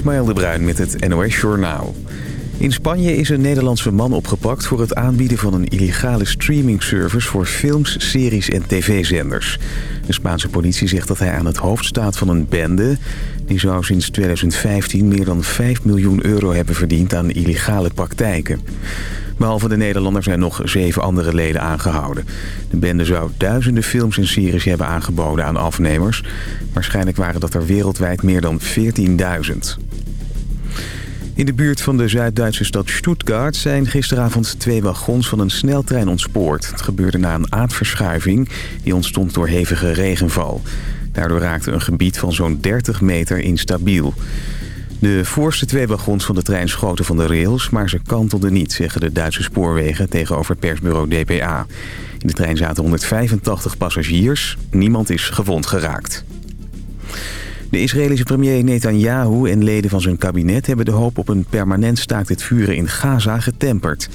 Ismaël de Bruin met het NOS Journaal. In Spanje is een Nederlandse man opgepakt voor het aanbieden van een illegale streamingservice voor films, series en tv-zenders. De Spaanse politie zegt dat hij aan het hoofd staat van een bende. Die zou sinds 2015 meer dan 5 miljoen euro hebben verdiend aan illegale praktijken. Behalve de Nederlander zijn nog zeven andere leden aangehouden. De bende zou duizenden films en series hebben aangeboden aan afnemers. Waarschijnlijk waren dat er wereldwijd meer dan 14.000. In de buurt van de Zuid-Duitse stad Stuttgart zijn gisteravond twee wagons van een sneltrein ontspoord. Het gebeurde na een aardverschuiving die ontstond door hevige regenval. Daardoor raakte een gebied van zo'n 30 meter instabiel. De voorste twee wagons van de trein schoten van de rails, maar ze kantelden niet, zeggen de Duitse spoorwegen tegenover persbureau DPA. In de trein zaten 185 passagiers. Niemand is gewond geraakt. De Israëlische premier Netanyahu en leden van zijn kabinet hebben de hoop op een permanent staakt het vuren in Gaza getemperd.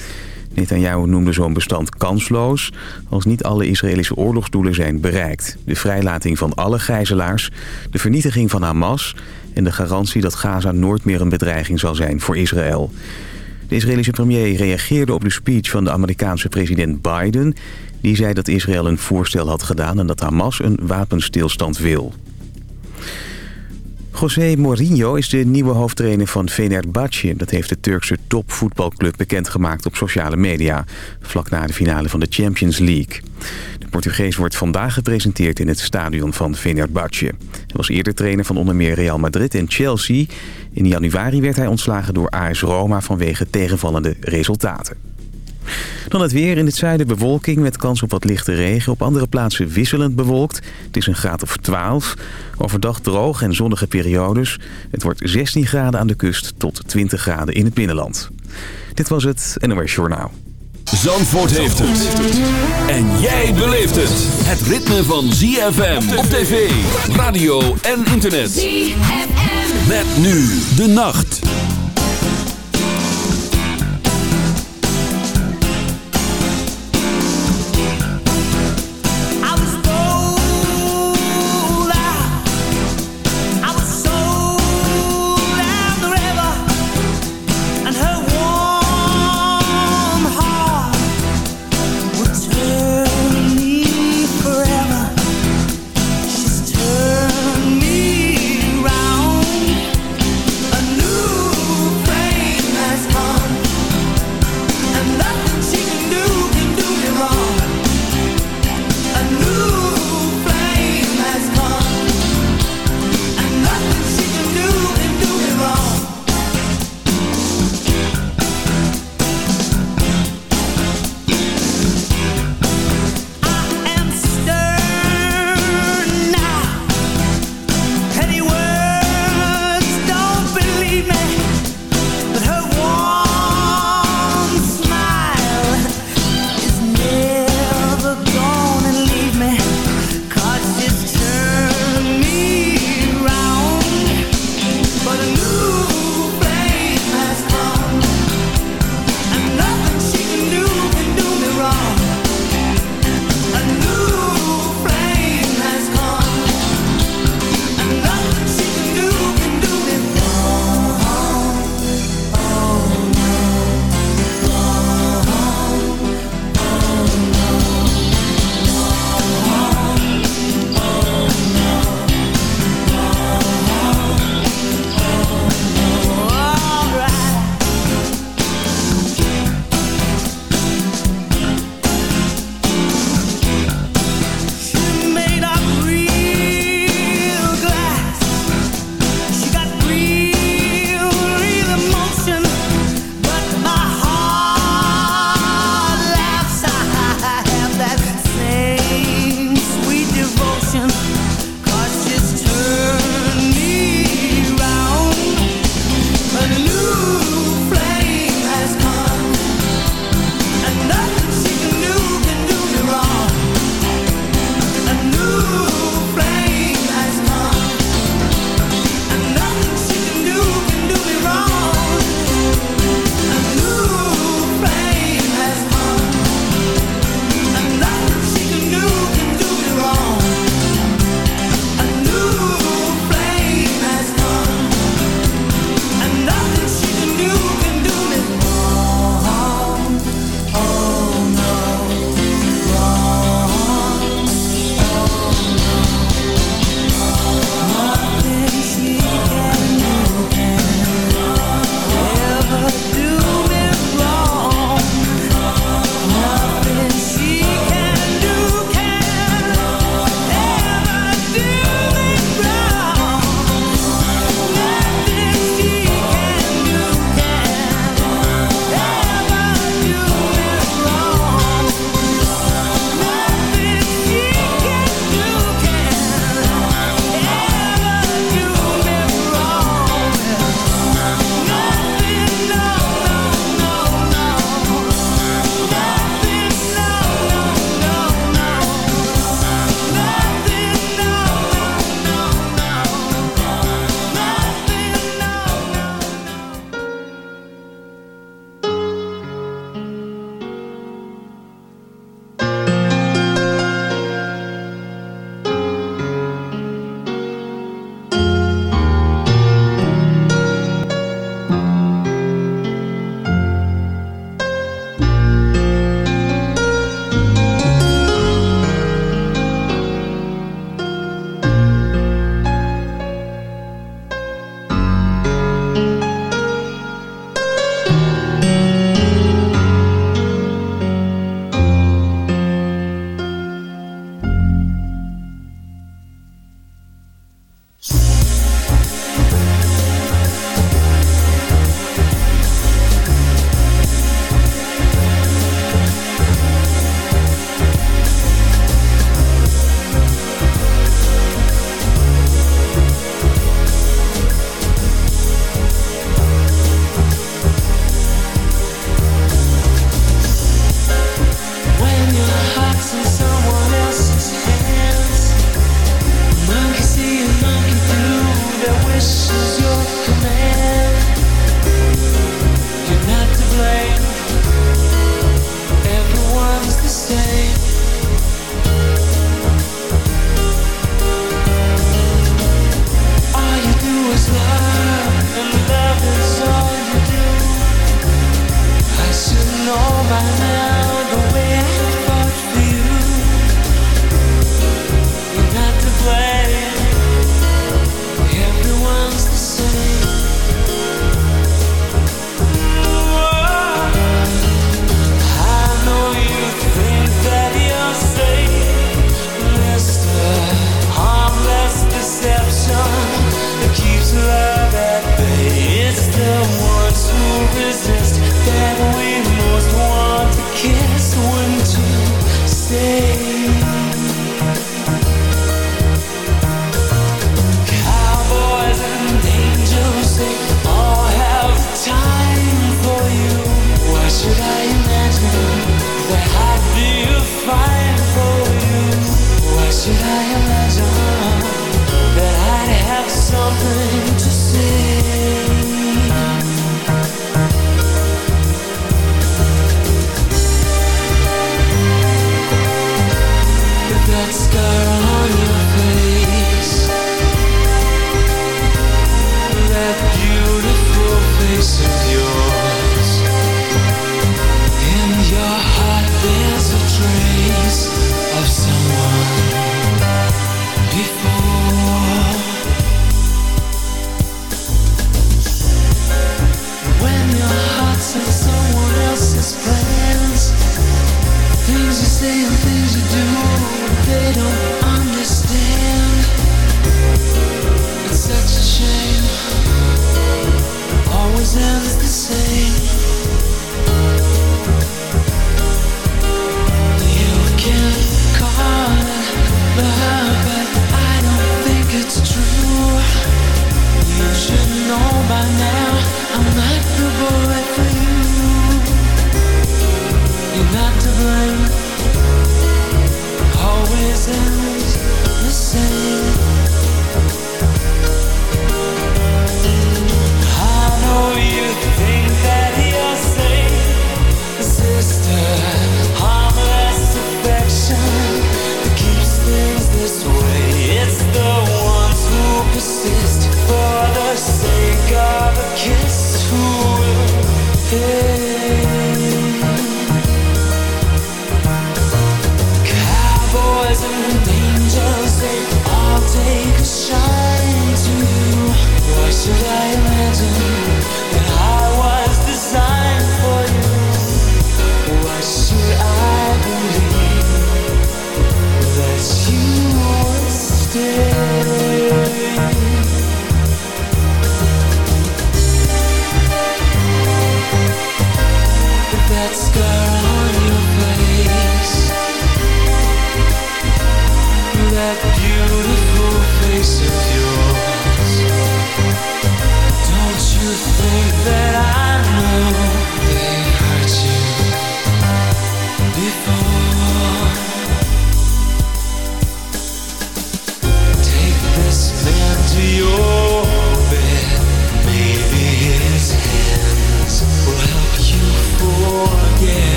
Netanyahu noemde zo'n bestand kansloos als niet alle Israëlische oorlogsdoelen zijn bereikt. De vrijlating van alle gijzelaars, de vernietiging van Hamas en de garantie dat Gaza nooit meer een bedreiging zal zijn voor Israël. De Israëlische premier reageerde op de speech van de Amerikaanse president Biden. Die zei dat Israël een voorstel had gedaan en dat Hamas een wapenstilstand wil. José Mourinho is de nieuwe hoofdtrainer van Fenerbahce. Dat heeft de Turkse topvoetbalclub bekendgemaakt op sociale media. Vlak na de finale van de Champions League. De Portugees wordt vandaag gepresenteerd in het stadion van Fenerbahce. Hij was eerder trainer van onder meer Real Madrid en Chelsea. In januari werd hij ontslagen door AS Roma vanwege tegenvallende resultaten. Dan het weer. In het zuiden bewolking met kans op wat lichte regen. Op andere plaatsen wisselend bewolkt. Het is een graad of 12. Overdag droog en zonnige periodes. Het wordt 16 graden aan de kust tot 20 graden in het binnenland. Dit was het NOS Journaal. Zandvoort heeft het. En jij beleeft het. Het ritme van ZFM op tv, radio en internet. ZFM. Met nu de nacht.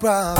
problem.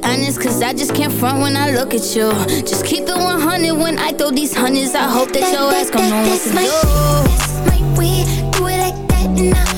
Be honest, cause I just can't front when I look at you. Just keep it 100 when I throw these hundreds. I hope that your ass gon' know what to do. shit. That's my way. Do it like that and I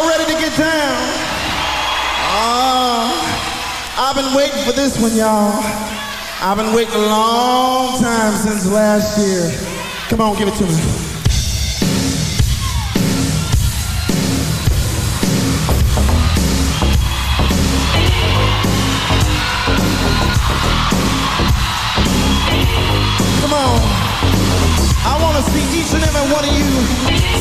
Y'all ready to get down? Uh, I've been waiting for this one, y'all. I've been waiting a long time since last year. Come on, give it to me. Come on. I want to see each and every one of you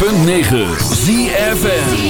106.9 ZFN